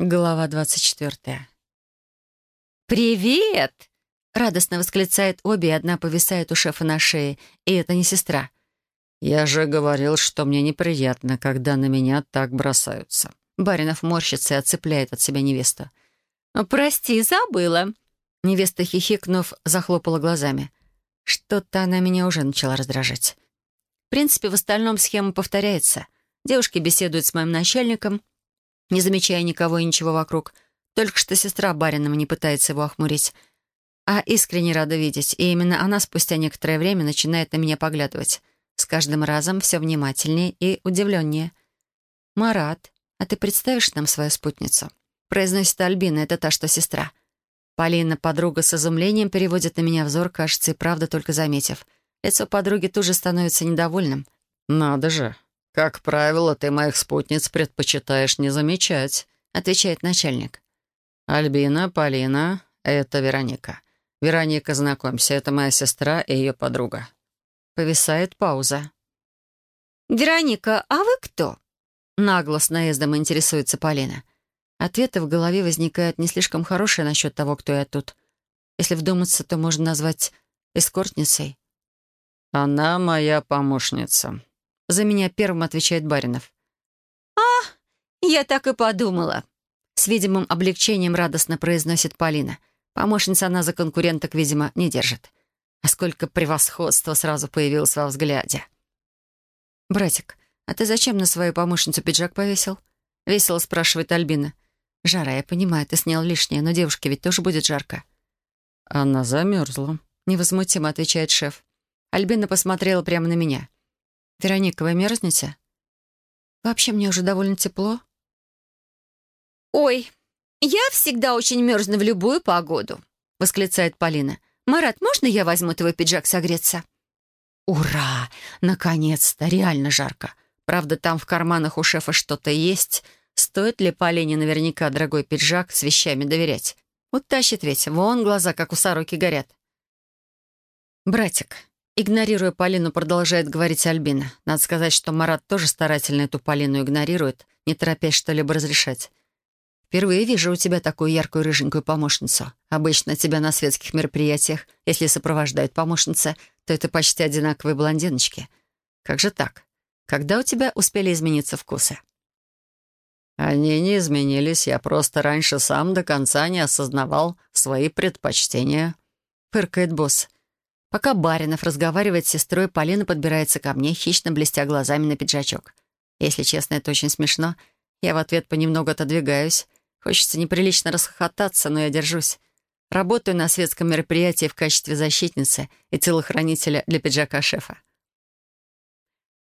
Глава двадцать четвертая. «Привет!» — радостно восклицает обе, и одна повисает у шефа на шее, и это не сестра. «Я же говорил, что мне неприятно, когда на меня так бросаются». Баринов морщится и отцепляет от себя невесту. «Прости, забыла». Невеста, хихикнув, захлопала глазами. Что-то она меня уже начала раздражать. В принципе, в остальном схема повторяется. Девушки беседуют с моим начальником, не замечая никого и ничего вокруг. Только что сестра барином не пытается его охмурить. А искренне рада видеть, и именно она спустя некоторое время начинает на меня поглядывать. С каждым разом все внимательнее и удивленнее. «Марат, а ты представишь нам свою спутницу?» Произносит Альбина, это та, что сестра. Полина, подруга, с изумлением переводит на меня взор, кажется, и правда только заметив. Лицо подруги тут же становится недовольным. «Надо же, «Как правило, ты моих спутниц предпочитаешь не замечать», — отвечает начальник. «Альбина, Полина, это Вероника. Вероника, знакомься, это моя сестра и ее подруга». Повисает пауза. «Вероника, а вы кто?» Нагло с наездом интересуется Полина. Ответы в голове возникают не слишком хорошие насчет того, кто я тут. Если вдуматься, то можно назвать эскортницей. «Она моя помощница», за меня первым отвечает Баринов. «А, я так и подумала». С видимым облегчением радостно произносит Полина. Помощница она за конкуренток, видимо, не держит. А сколько превосходства сразу появилось во взгляде. «Братик, а ты зачем на свою помощницу пиджак повесил?» Весело спрашивает Альбина. «Жара, я понимаю, ты снял лишнее, но девушке ведь тоже будет жарко». «Она замерзла», — невозмутимо отвечает шеф. Альбина посмотрела прямо на меня. «Вероника, вы мерзнете?» «Вообще, мне уже довольно тепло». «Ой, я всегда очень мерзну в любую погоду», — восклицает Полина. «Марат, можно я возьму твой пиджак согреться?» «Ура! Наконец-то! Реально жарко. Правда, там в карманах у шефа что-то есть. Стоит ли Полине наверняка дорогой пиджак с вещами доверять? Утащит ведь. Вон глаза, как у сороки, горят. «Братик, Игнорируя Полину, продолжает говорить Альбина. Надо сказать, что Марат тоже старательно эту Полину игнорирует, не торопясь что-либо разрешать. Впервые вижу у тебя такую яркую рыженькую помощницу. Обычно тебя на светских мероприятиях, если сопровождают помощница, то это почти одинаковые блондиночки. Как же так? Когда у тебя успели измениться вкусы? Они не изменились, я просто раньше сам до конца не осознавал свои предпочтения. Фыркает босс. Пока Баринов разговаривает с сестрой, Полина подбирается ко мне, хищно блестя глазами на пиджачок. Если честно, это очень смешно. Я в ответ понемногу отодвигаюсь. Хочется неприлично расхохотаться, но я держусь. Работаю на светском мероприятии в качестве защитницы и телохранителя для пиджака шефа.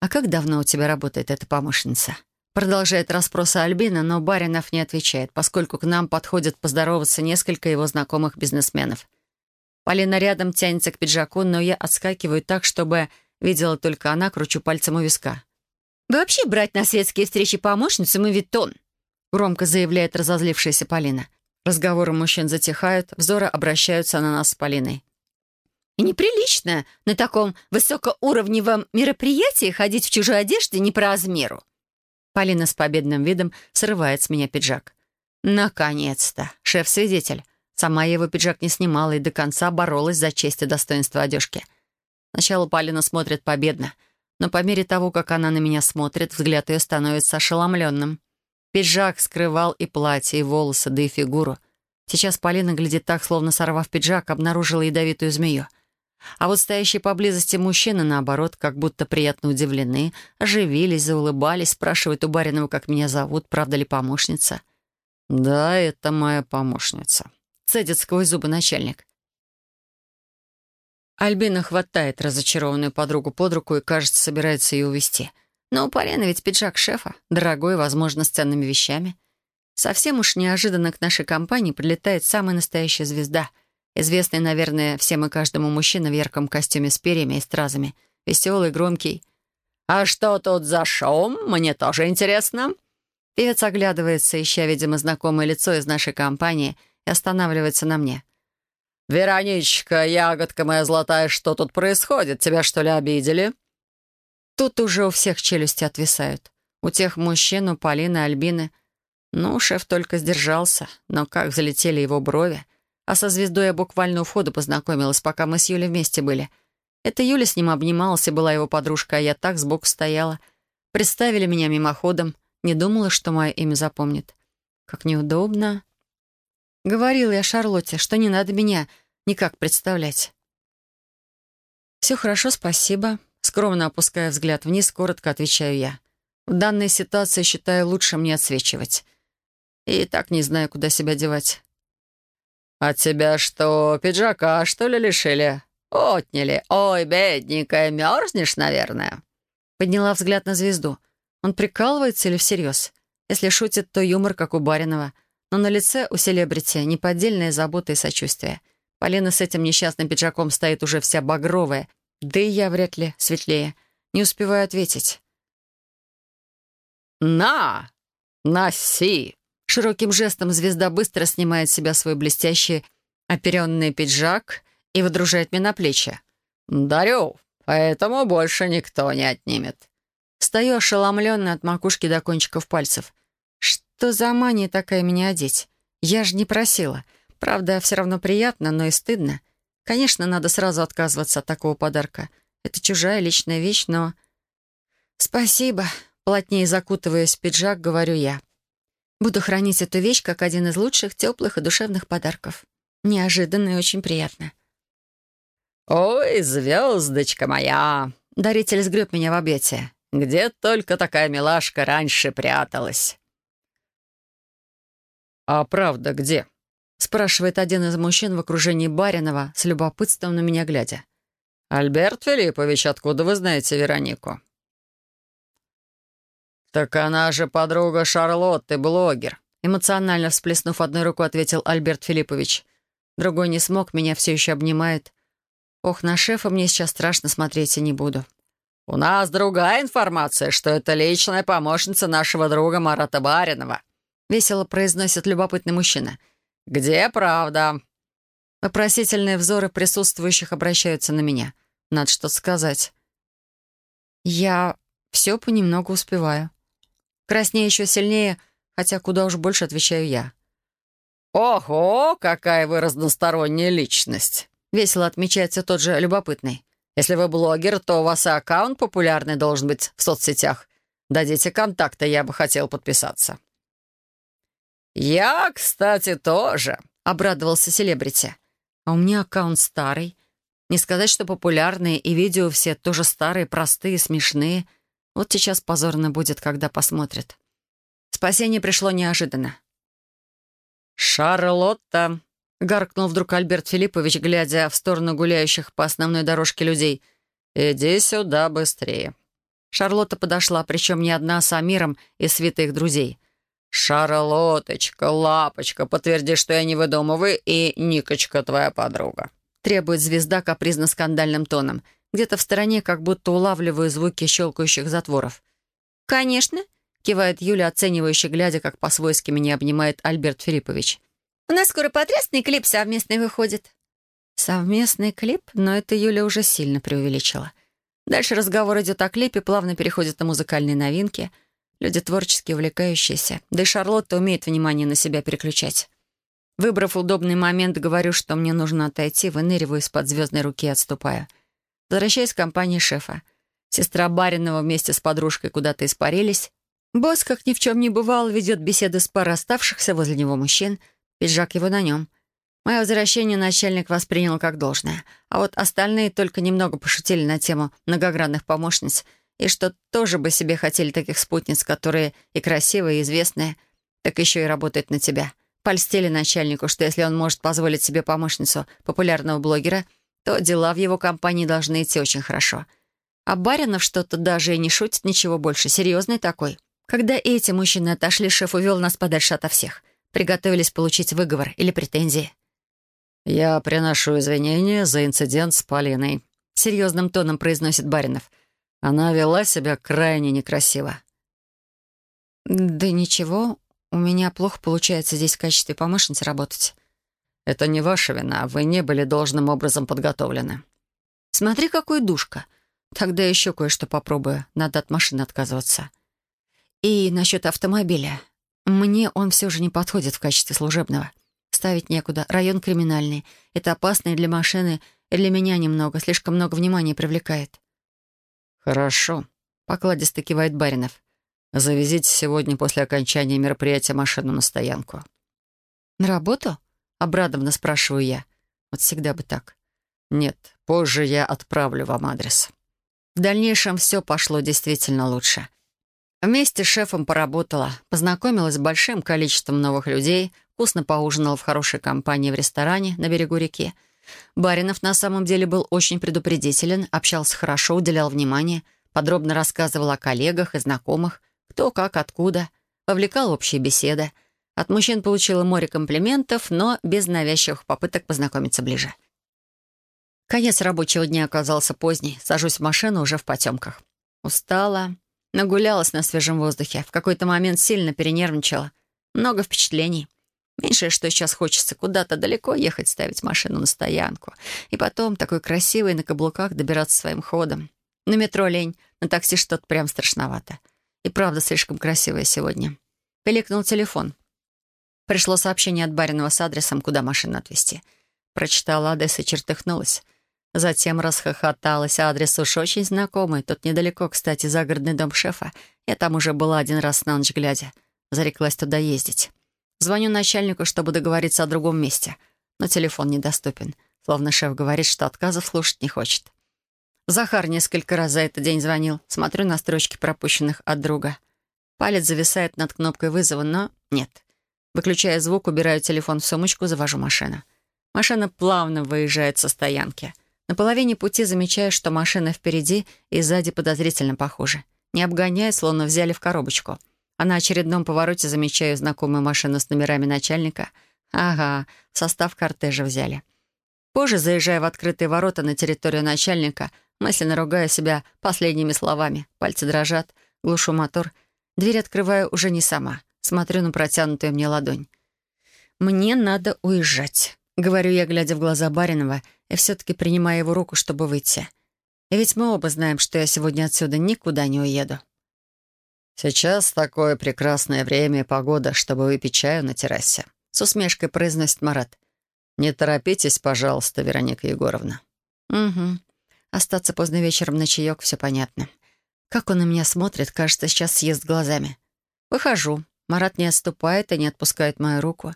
«А как давно у тебя работает эта помощница?» Продолжает расспросы Альбина, но Баринов не отвечает, поскольку к нам подходят поздороваться несколько его знакомых бизнесменов. Полина рядом тянется к пиджаку, но я отскакиваю так, чтобы видела только она, кручу пальцем у виска. «Вообще брать на светские встречи помощницу мавитон», громко заявляет разозлившаяся Полина. Разговоры мужчин затихают, взоры обращаются на нас с Полиной. «И неприлично на таком высокоуровневом мероприятии ходить в чужой одежде не по размеру». Полина с победным видом срывает с меня пиджак. «Наконец-то! Шеф-свидетель!» Сама я его пиджак не снимала и до конца боролась за честь и достоинство одежки. Сначала Полина смотрит победно, но по мере того, как она на меня смотрит, взгляд ее становится ошеломленным. Пиджак скрывал и платье, и волосы, да и фигуру. Сейчас Полина глядит так, словно сорвав пиджак, обнаружила ядовитую змею. А вот стоящие поблизости мужчины, наоборот, как будто приятно удивлены, оживились, заулыбались, спрашивают у Баринова, как меня зовут, правда ли помощница. «Да, это моя помощница», цедит сквозь зубы начальник. Альбина хватает разочарованную подругу под руку и, кажется, собирается ее увести. Но у Полины ведь пиджак шефа, дорогой, возможно, с ценными вещами. Совсем уж неожиданно к нашей компании прилетает самая настоящая звезда, известный, наверное, всем и каждому мужчина в ярком костюме с перьями и стразами, веселый, громкий. «А что тут за шум? Мне тоже интересно». Певец оглядывается, ища, видимо, знакомое лицо из нашей компании — и останавливается на мне. «Вероничка, ягодка моя золотая, что тут происходит? Тебя, что ли, обидели?» Тут уже у всех челюсти отвисают. У тех мужчин, у Полины, Альбины. Ну, шеф только сдержался, но как взлетели его брови. А со звездой я буквально у входа познакомилась, пока мы с Юлей вместе были. Это Юля с ним обнималась и была его подружка, а я так сбоку стояла. Представили меня мимоходом, не думала, что мое имя запомнит. Как неудобно. Говорила я Шарлотте, что не надо меня никак представлять. «Все хорошо, спасибо». Скромно опуская взгляд вниз, коротко отвечаю я. В данной ситуации считаю лучше мне отсвечивать. И так не знаю, куда себя девать. «От тебя что, пиджака, что ли, лишили? Отняли? Ой, бедненькая, мерзнешь, наверное?» Подняла взгляд на звезду. Он прикалывается или всерьез? Если шутит, то юмор, как у Баринова. Но на лице у селебрити неподдельная забота и сочувствие. Полина с этим несчастным пиджаком стоит уже вся багровая. Да и я вряд ли светлее. Не успеваю ответить. «На! Носи!» Широким жестом звезда быстро снимает с себя свой блестящий оперенный пиджак и выдружает мне на плечи. «Дарю, поэтому больше никто не отнимет». Стою ошеломленно от макушки до кончиков пальцев. Что за мания такая меня одеть? Я же не просила. Правда, все равно приятно, но и стыдно. Конечно, надо сразу отказываться от такого подарка. Это чужая личная вещь, но... «Спасибо», — плотнее закутываясь в пиджак, говорю я. Буду хранить эту вещь как один из лучших, теплых и душевных подарков. Неожиданно и очень приятно. «Ой, звездочка моя!» Даритель сгреб меня в объятия. «Где только такая милашка раньше пряталась?» «А правда где?» спрашивает один из мужчин в окружении Баринова, с любопытством на меня глядя. «Альберт Филиппович, откуда вы знаете Веронику?» «Так она же подруга Шарлотты, блогер», эмоционально всплеснув одной рукой, ответил Альберт Филиппович. Другой не смог, меня все еще обнимает. Ох, на шефа мне сейчас страшно смотреть и не буду. «У нас другая информация, что это личная помощница нашего друга Марата Баринова», весело произносит любопытный мужчина. «Где правда?» Вопросительные взоры присутствующих обращаются на меня. Надо что-то сказать. Я все понемногу успеваю. Краснее еще сильнее, хотя куда уж больше отвечаю я. «Ого, какая вы разносторонняя личность!» Весело отмечается тот же любопытный. «Если вы блогер, то у вас и аккаунт популярный должен быть в соцсетях. Дадите контакты, я бы хотел подписаться». «Я, кстати, тоже», — обрадовался селебрити. «А у меня аккаунт старый. Не сказать, что популярные, и видео все тоже старые, простые, смешные. Вот сейчас позорно будет, когда посмотрят. Спасение пришло неожиданно. «Шарлотта!» — гаркнул вдруг Альберт Филиппович, глядя в сторону гуляющих по основной дорожке людей. «Иди сюда быстрее». Шарлотта подошла, причем не одна, а с Амиром и свитой их друзей. «Шарлоточка, лапочка, подтверди, что я не выдумываю, и Никочка твоя подруга», требует звезда капризно-скандальным тоном. Где-то в стороне как будто улавливаю звуки щелкающих затворов. «Конечно», — кивает Юля, оценивающе глядя, как по-свойски меня обнимает Альберт Филиппович. «У нас скоро потрясный клип совместный выходит». Совместный клип? Но это Юля уже сильно преувеличила. Дальше разговор идет о клипе, плавно переходит на музыкальные новинки — Люди творчески увлекающиеся. Да и Шарлотта умеет внимание на себя переключать. Выбрав удобный момент, говорю, что мне нужно отойти, выныриваю из-под звездной руки и отступаю. Возвращаюсь к компании шефа. Сестра Баринова вместе с подружкой куда-то испарились. Босс, как ни в чем не бывало, ведет беседы с парой оставшихся возле него мужчин. Пиджак его на нем. Мое возвращение начальник воспринял как должное. А вот остальные только немного пошутили на тему многогранных помощниц — и что тоже бы себе хотели таких спутниц, которые и красивые, и известные, так еще и работают на тебя. Польстили начальнику, что если он может позволить себе помощницу популярного блогера, то дела в его компании должны идти очень хорошо. А Баринов что-то даже и не шутит ничего больше, серьезный такой. Когда эти мужчины отошли, шеф увел нас подальше ото всех. Приготовились получить выговор или претензии. «Я приношу извинения за инцидент с Полиной», — серьезным тоном произносит Баринов — она вела себя крайне некрасиво. «Да ничего, у меня плохо получается здесь в качестве помощницы работать». «Это не ваша вина, вы не были должным образом подготовлены». «Смотри, какой душка. Тогда еще кое-что попробую. Надо от машины отказываться». «И насчет автомобиля. Мне он все же не подходит в качестве служебного. Ставить некуда. Район криминальный. Это опасно и для машины, и для меня немного. Слишком много внимания привлекает. «Хорошо», — покладисто кивает Баринов. «Завезите сегодня после окончания мероприятия машину на стоянку». «На работу?» — обрадованно спрашиваю я. Вот всегда бы так. «Нет, позже я отправлю вам адрес». В дальнейшем все пошло действительно лучше. Вместе с шефом поработала, познакомилась с большим количеством новых людей, вкусно поужинала в хорошей компании в ресторане на берегу реки. Баринов на самом деле был очень предупредителен, общался хорошо, уделял внимание, подробно рассказывал о коллегах и знакомых, кто, как, откуда, вовлекал общие беседы. От мужчин получила море комплиментов, но без навязчивых попыток познакомиться ближе. Конец рабочего дня оказался поздний. Сажусь в машину уже в потемках. Устала, нагулялась на свежем воздухе. В какой-то момент сильно перенервничала. Много впечатлений. Меньшее, что сейчас хочется, куда-то далеко ехать, ставить машину на стоянку. И потом, такой красивой, на каблуках добираться своим ходом. На метро лень, на такси что-то прям страшновато. И правда слишком красивая сегодня. Пиликнул телефон. Пришло сообщение от бариного с адресом, куда машину отвезти. Прочитала адрес и чертыхнулась. Затем расхохоталась. Адрес уж очень знакомый. Тут недалеко, кстати, загородный дом шефа. Я там уже была один раз на ночь глядя. Зареклась туда ездить. Звоню начальнику, чтобы договориться о другом месте. Но телефон недоступен. Словно шеф говорит, что отказов слушать не хочет. Захар несколько раз за этот день звонил. Смотрю на строчки, пропущенных от друга. Палец зависает над кнопкой вызова, но нет. Выключая звук, убираю телефон в сумочку, завожу машину. Машина плавно выезжает со стоянки. На половине пути замечаю, что машина впереди и сзади подозрительно похожа. Не обгоняет, словно взяли в коробочку. А на очередном повороте замечаю знакомую машину с номерами начальника. Ага, в состав кортежа взяли. Позже, заезжая в открытые ворота на территорию начальника, мысленно ругаю себя последними словами. Пальцы дрожат, глушу мотор. Дверь открываю уже не сама. Смотрю на протянутую мне ладонь. «Мне надо уезжать», — говорю я, глядя в глаза Баринова, и все-таки принимая его руку, чтобы выйти. И ведь мы оба знаем, что я сегодня отсюда никуда не уеду. «Сейчас такое прекрасное время и погода, чтобы выпить чаю на террасе», — с усмешкой произносит Марат. «Не торопитесь, пожалуйста, Вероника Егоровна». «Угу. Остаться поздно вечером на чаек, все понятно. Как он на меня смотрит, кажется, сейчас съест глазами. Выхожу. Марат не отступает и не отпускает мою руку.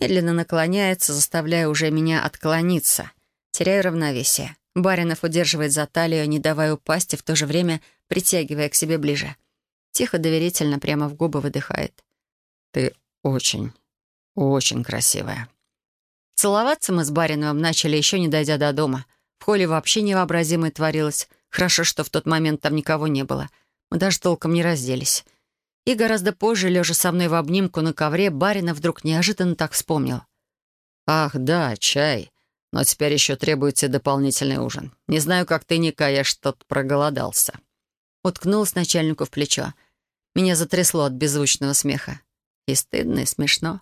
Медленно наклоняется, заставляя уже меня отклониться. Теряю равновесие. Баринов удерживает за талию, не давая упасть, и в то же время притягивая к себе ближе. Тихо, доверительно, прямо в губы выдыхает. «Ты очень, очень красивая». Целоваться мы с Бариновым начали, еще не дойдя до дома. В холле вообще невообразимое творилось. Хорошо, что в тот момент там никого не было. Мы даже толком не разделись. И гораздо позже, лежа со мной в обнимку на ковре, барина вдруг неожиданно так вспомнил. «Ах, да, чай. Но теперь еще требуется дополнительный ужин. Не знаю, как ты, Ника, я что-то проголодался». Уткнулась начальнику в плечо. Меня затрясло от беззвучного смеха. И стыдно, и смешно.